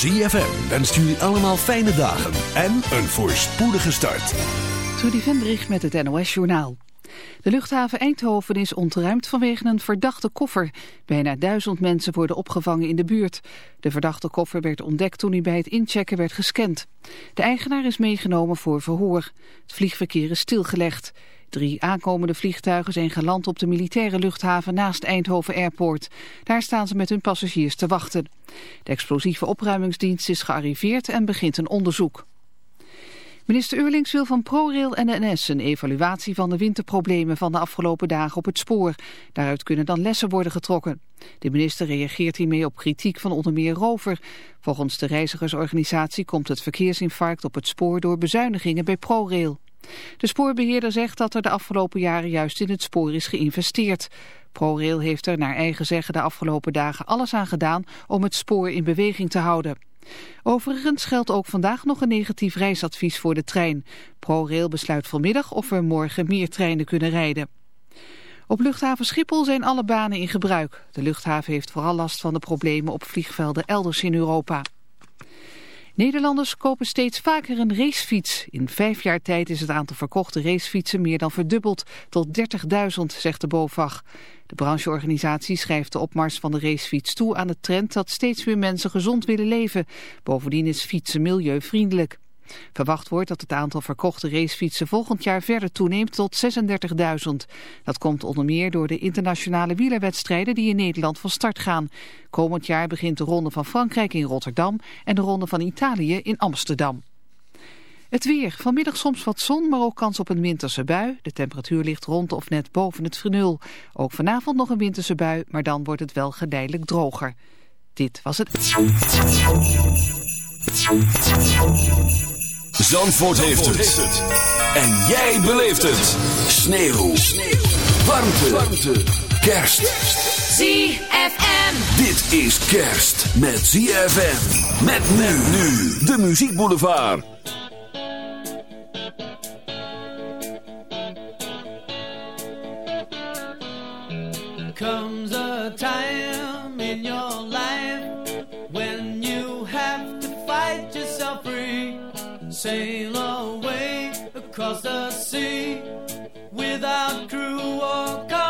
ZFM wenst jullie allemaal fijne dagen en een voorspoedige start. Trudy Vendrich met het NOS Journaal. De luchthaven Eindhoven is ontruimd vanwege een verdachte koffer. Bijna duizend mensen worden opgevangen in de buurt. De verdachte koffer werd ontdekt toen hij bij het inchecken werd gescand. De eigenaar is meegenomen voor verhoor. Het vliegverkeer is stilgelegd. Drie aankomende vliegtuigen zijn geland op de militaire luchthaven naast Eindhoven Airport. Daar staan ze met hun passagiers te wachten. De explosieve opruimingsdienst is gearriveerd en begint een onderzoek. Minister Eurlings wil van ProRail en NS een evaluatie van de winterproblemen van de afgelopen dagen op het spoor. Daaruit kunnen dan lessen worden getrokken. De minister reageert hiermee op kritiek van onder meer Rover. Volgens de reizigersorganisatie komt het verkeersinfarct op het spoor door bezuinigingen bij ProRail. De spoorbeheerder zegt dat er de afgelopen jaren juist in het spoor is geïnvesteerd. ProRail heeft er naar eigen zeggen de afgelopen dagen alles aan gedaan om het spoor in beweging te houden. Overigens geldt ook vandaag nog een negatief reisadvies voor de trein. ProRail besluit vanmiddag of er morgen meer treinen kunnen rijden. Op luchthaven Schiphol zijn alle banen in gebruik. De luchthaven heeft vooral last van de problemen op vliegvelden elders in Europa. Nederlanders kopen steeds vaker een racefiets. In vijf jaar tijd is het aantal verkochte racefietsen meer dan verdubbeld tot 30.000, zegt de BOVAG. De brancheorganisatie schrijft de opmars van de racefiets toe aan de trend dat steeds meer mensen gezond willen leven. Bovendien is fietsen milieuvriendelijk. Verwacht wordt dat het aantal verkochte racefietsen volgend jaar verder toeneemt tot 36.000. Dat komt onder meer door de internationale wielerwedstrijden die in Nederland van start gaan. Komend jaar begint de Ronde van Frankrijk in Rotterdam en de Ronde van Italië in Amsterdam. Het weer. Vanmiddag soms wat zon, maar ook kans op een winterse bui. De temperatuur ligt rond of net boven het vernul. Ook vanavond nog een winterse bui, maar dan wordt het wel geleidelijk droger. Dit was het... Zandvoort, heeft, het. En jij beleeft het. Sneeuw. Sneeuw. Warmte. Warmte. Kerst. ZFM. Dit is kerst met ZFM. Met men nu. De Muziek Boulevard. Comes a time Sail away across the sea without crew or company.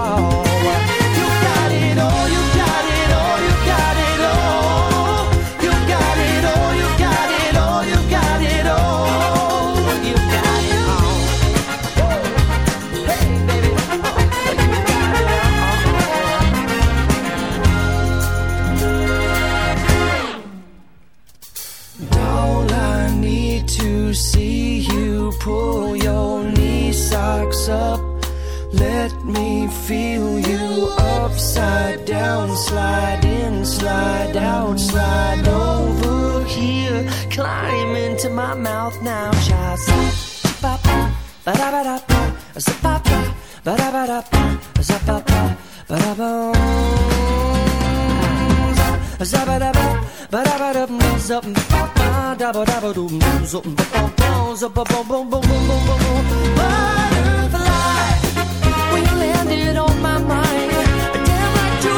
Slide in, slide out, slide over here. Climb into my mouth now, child. Ba ba ba da ba da ba, ba ba ba da ba da ba, ba ba ba da ba. Zabba-dabba, ba-dabba-dum, zup, ba-ba, dabba-dabba-dum, zup, ba-ba-ba, zup-ba-bum-bum-bum-bum-bum-bum. Butterfly, when you landed on my mind, damn like you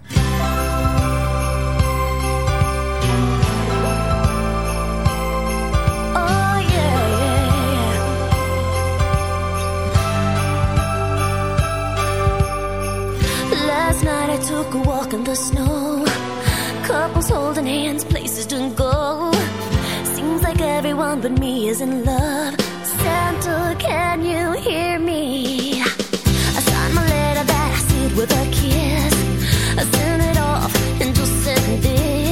Walk in the snow. Couples holding hands, places to go. Seems like everyone but me is in love. Santa, can you hear me? I signed my letter that I sealed with a kiss. I sent it off and just said this.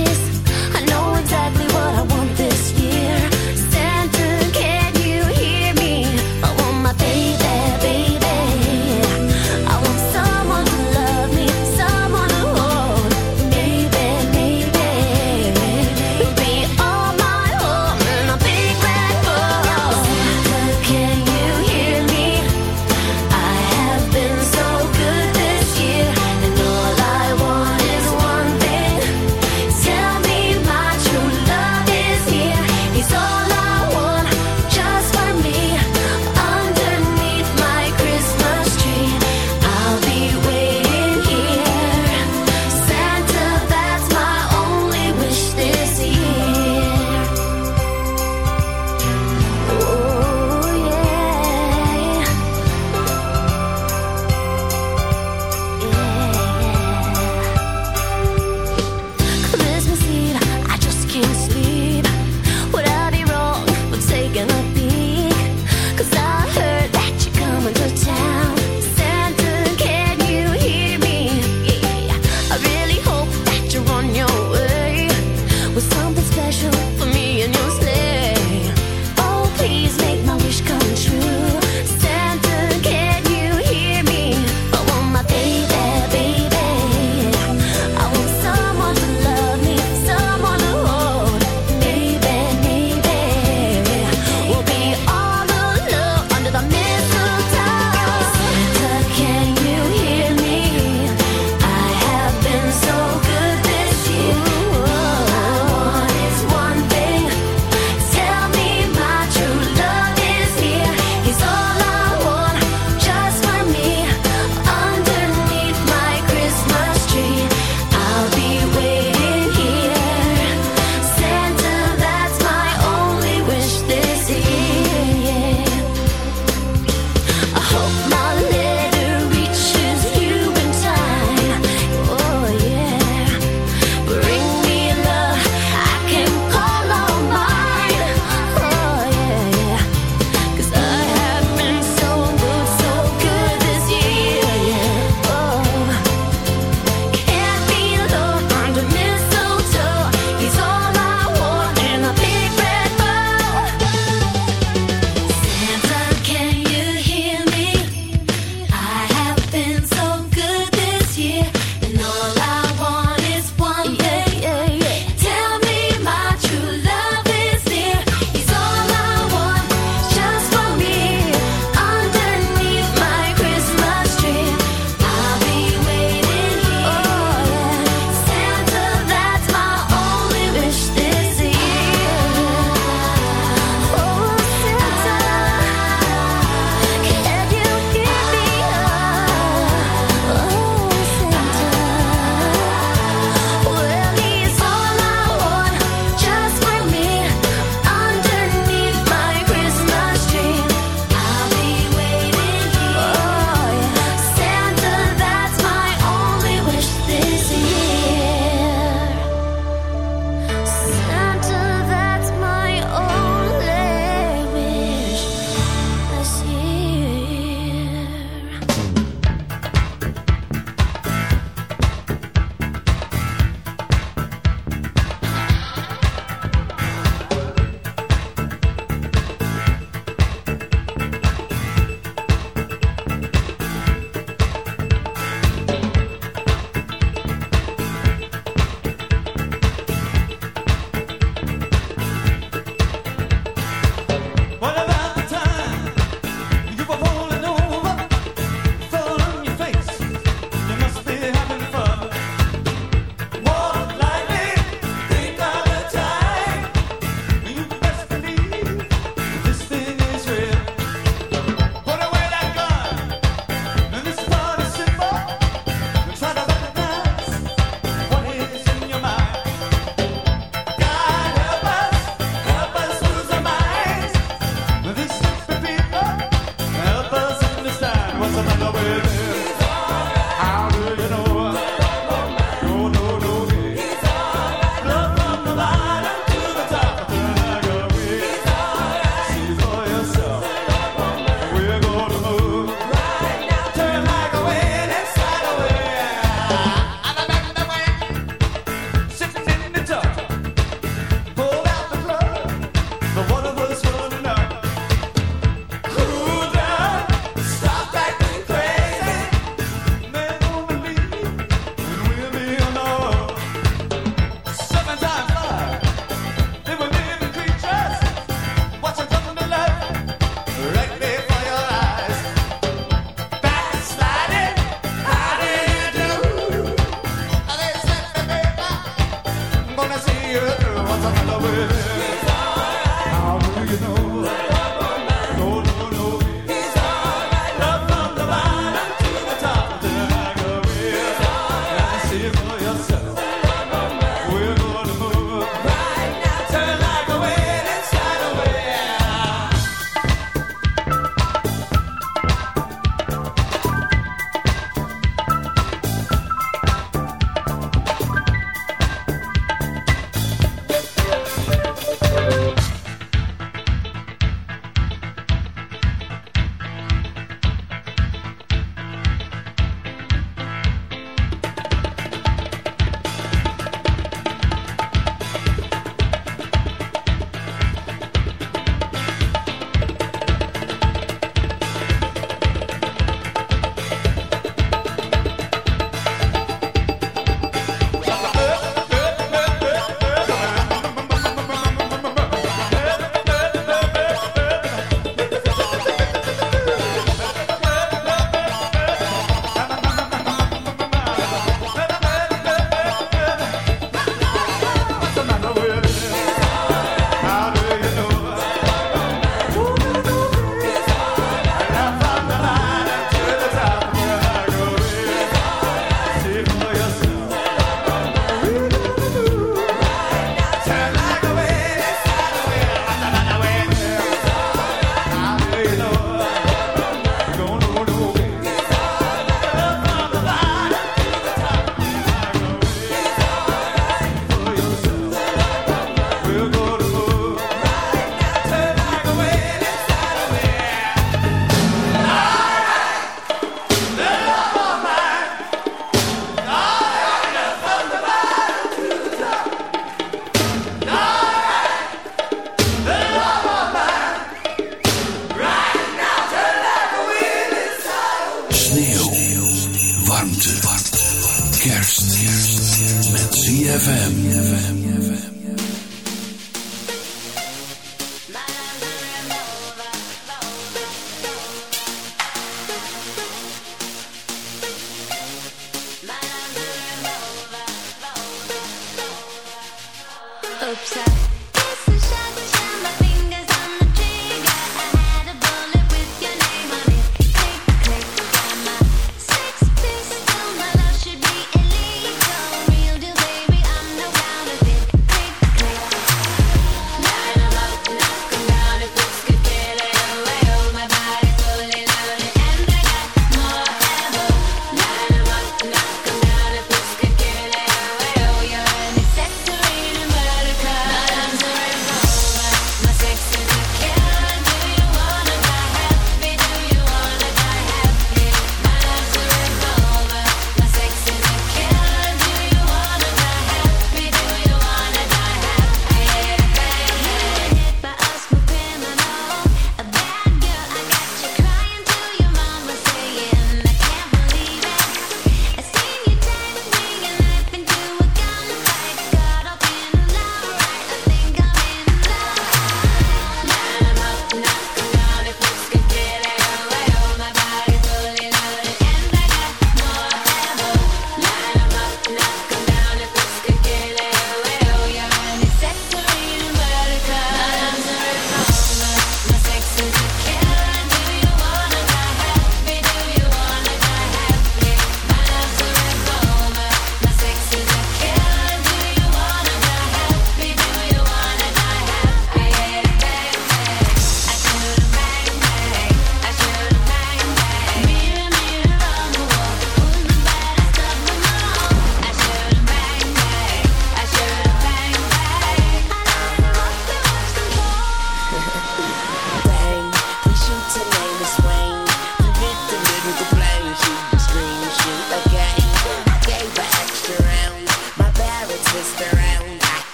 ZFM.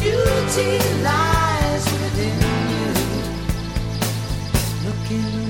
beauty lies within you. Looking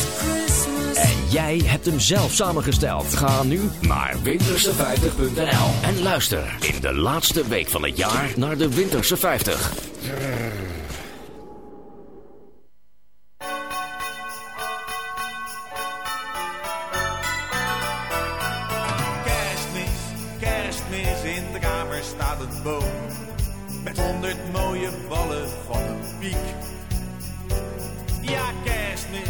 En jij hebt hem zelf samengesteld. Ga nu naar winterse50.nl en luister in de laatste week van het jaar naar de Winterse 50. Kerstmis, kerstmis, in de kamer staat een boom. Met honderd mooie ballen van een piek. Ja, kerstmis,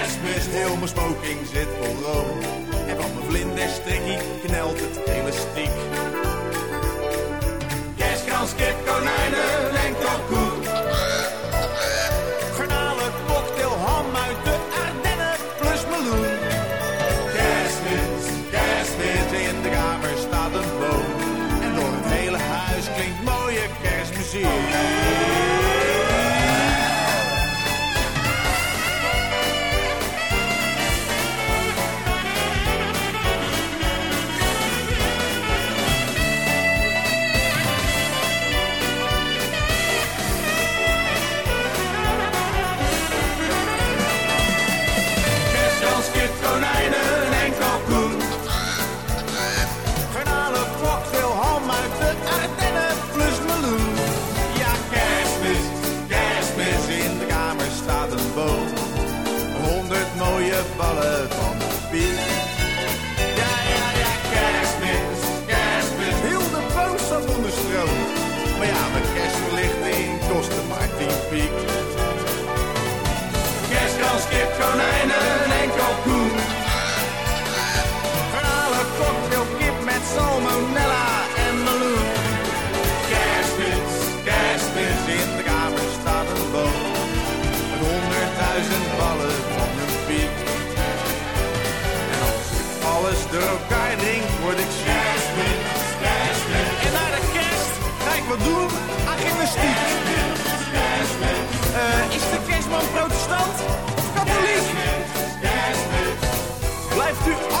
heel mijn smoking zit vol room. En van mijn vlinderstrikkie knelt het elastiek. Kerstkans, kip, konijnen Van protestant of katholiek? Blijft u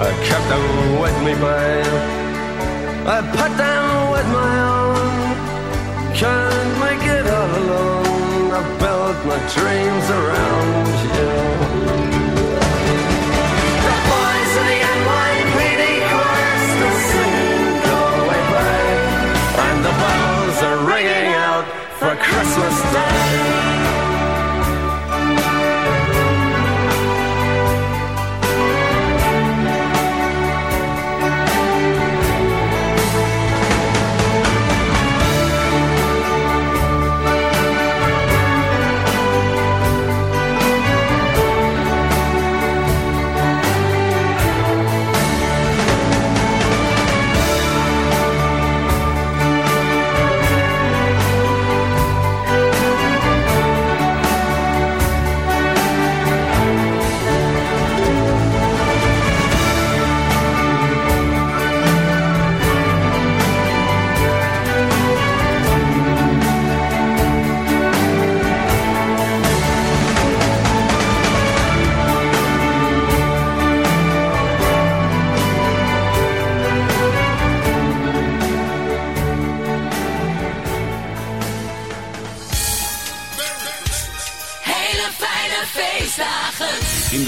I kept them with me, babe. I put them with my own. Can't make it all alone. I built my dreams around you.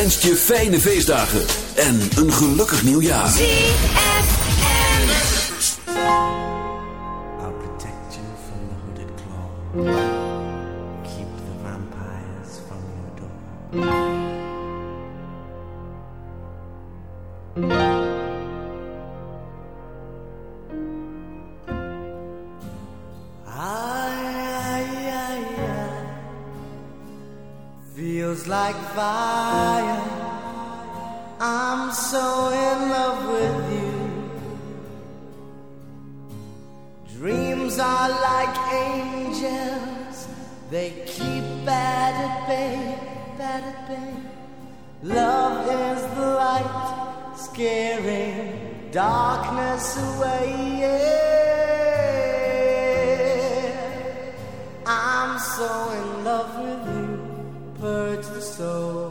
Wenst je fijne feestdagen en een gelukkig nieuwjaar. I'll protect you from the hooded claw. Keep the vampires from your door. Feels like fire. Love is the light, scaring darkness away. Yeah. I'm so in love with you, purge the soul.